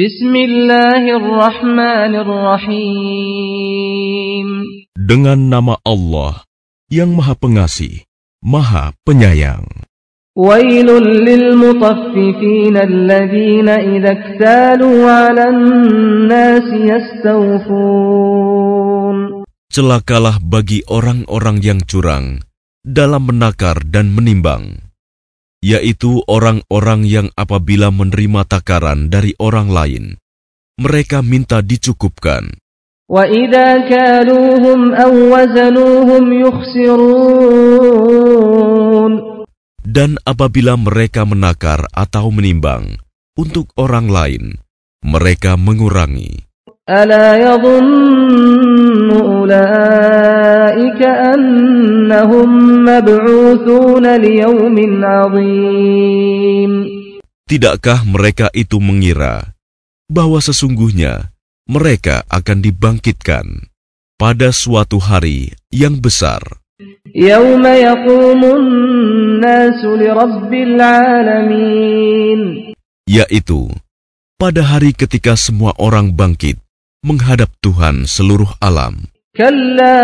Bismillahirrahmanirrahim. Dengan nama Allah yang Maha Pengasih, Maha Penyayang. Celakalah bagi orang-orang yang curang dalam menakar dan menimbang yaitu orang-orang yang apabila menerima takaran dari orang lain, mereka minta dicukupkan. Dan apabila mereka menakar atau menimbang untuk orang lain, mereka mengurangi. Ala أولئك أنهم مبعوثون ليوم عظيم Tidakkah mereka itu mengira bahwa sesungguhnya mereka akan dibangkitkan pada suatu hari yang besar, يوم يقوم الناس لرب العالمين yaitu pada hari ketika semua orang bangkit menghadap Tuhan seluruh alam. كلا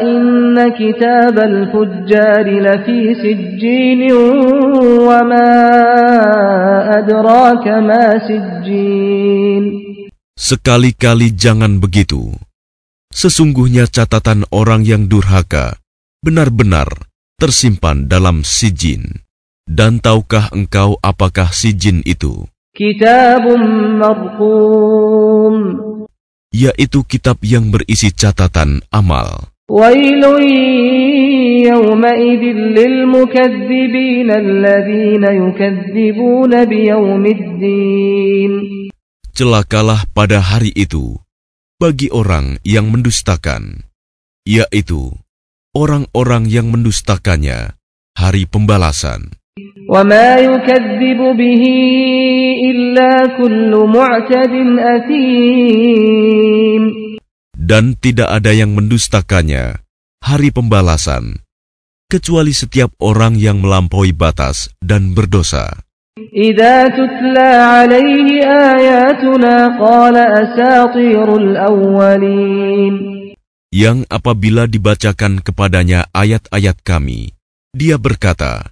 إن كتاب الفجار لفي سجين وما أدراك ما سجين Sekali-kali jangan begitu. Sesungguhnya catatan orang yang durhaka benar-benar tersimpan dalam sijin. Dan tahukah engkau apakah sijin itu? كتاب مرقوم yaitu kitab yang berisi catatan amal. Celakalah pada hari itu bagi orang yang mendustakan, yaitu orang-orang yang mendustakannya hari pembalasan. وما يكذب به إلا كل معتد أثيم Dan tidak ada yang mendustakannya hari pembalasan, kecuali setiap orang yang melampaui batas dan berdosa. إذا تتلى عليه آياتنا قال أساطير الأولين Yang apabila dibacakan kepadanya ayat-ayat kami, dia berkata,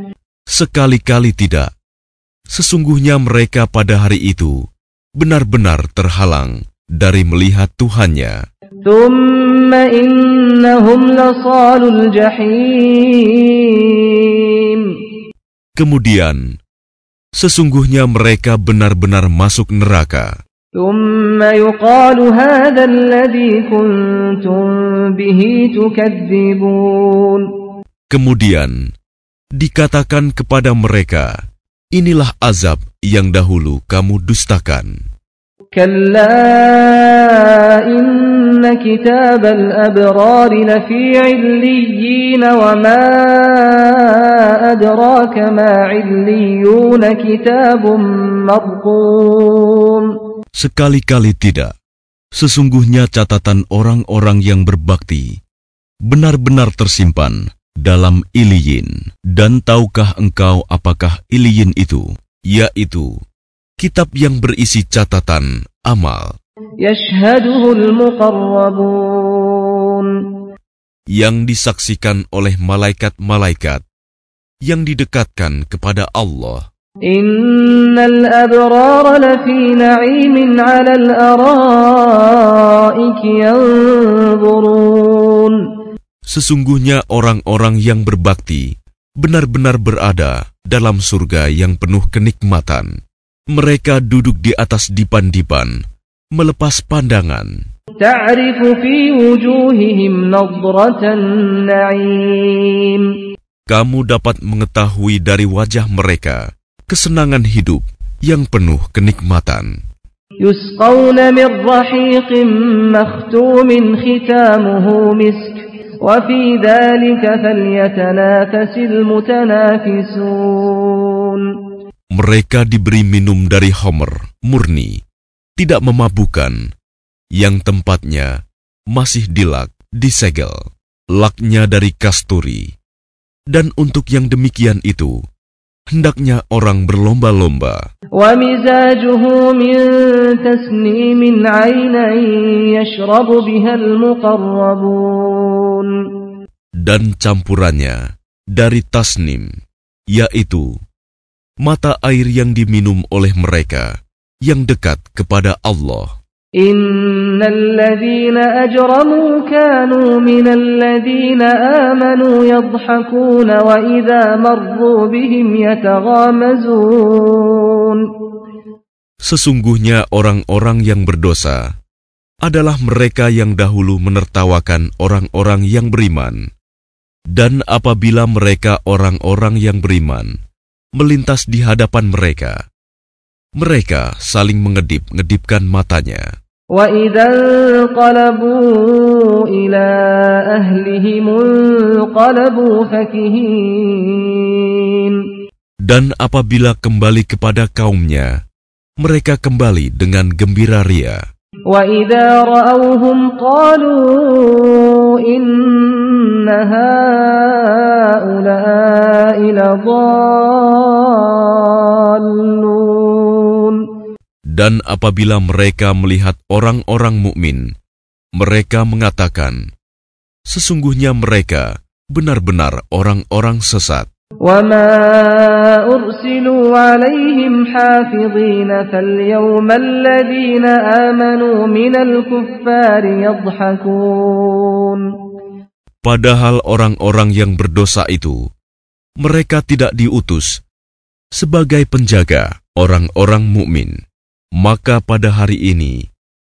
Sekali-kali tidak. Sesungguhnya mereka pada hari itu benar-benar terhalang dari melihat Tuhannya. Kemudian, sesungguhnya mereka benar-benar masuk neraka. Kemudian, dikatakan kepada mereka, Inilah azab yang dahulu kamu dustakan. Sekali-kali tidak. Sesungguhnya catatan orang-orang yang berbakti benar-benar tersimpan dalam Iliyin. Dan tahukah engkau apakah iliyin itu? Yaitu, kitab yang berisi catatan amal. Yang disaksikan oleh malaikat-malaikat yang didekatkan kepada Allah. Innal lafi na'imin al-ara'ik yanzurun. Sesungguhnya orang-orang yang berbakti benar-benar berada dalam surga yang penuh kenikmatan. Mereka duduk di atas dipan-dipan, melepas pandangan. تعرف في وجوههم نضرة النعيم Kamu dapat mengetahui dari wajah mereka kesenangan hidup yang penuh kenikmatan. يسقون من رحيق مختوم ختامه مسك وفي ذلك فليتنافس المتنافسون Mereka diberi minum dari homer, murni, tidak memabukkan, yang tempatnya masih dilak, disegel, laknya dari kasturi. Dan untuk yang demikian itu, hendaknya orang berlomba-lomba. ومزاجه من تسنيم عينا يشرب بها المقربون Dan campurannya dari tasnim, yaitu mata air yang diminum oleh mereka yang dekat kepada Allah. إن الذين أجرموا كانوا من الذين آمنوا يضحكون وإذا مروا بهم يتغامزون Sesungguhnya orang-orang yang berdosa adalah mereka yang dahulu menertawakan orang-orang yang beriman. Dan apabila mereka orang-orang yang beriman melintas di hadapan mereka, mereka saling mengedip-ngedipkan matanya. وإذا انقلبوا إلى أهلهم انقلبوا فكهين Dan apabila kembali kepada kaumnya, mereka kembali dengan gembira ria. وإذا رأوهم قالوا إن هؤلاء لضالون Dan apabila mereka melihat orang-orang mukmin, mereka mengatakan, "Sesungguhnya mereka benar-benar orang-orang sesat." وما أرسلوا عليهم حافظين فاليوم الذين آمنوا من الكفار يضحكون Padahal orang-orang yang berdosa itu, mereka tidak diutus sebagai penjaga orang-orang mukmin. Maka pada hari ini,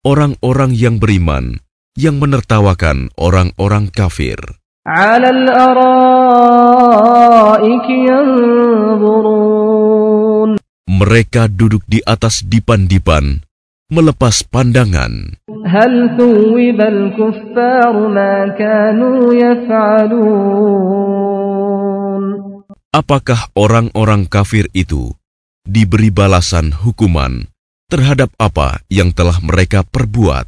orang-orang yang beriman yang menertawakan orang-orang kafir. على الأرائك ينظرون Mereka duduk di atas dipan-dipan, melepas pandangan. هل ثوب الكفار ما كانوا يفعلون Apakah orang-orang kafir itu diberi balasan hukuman terhadap apa yang telah mereka perbuat?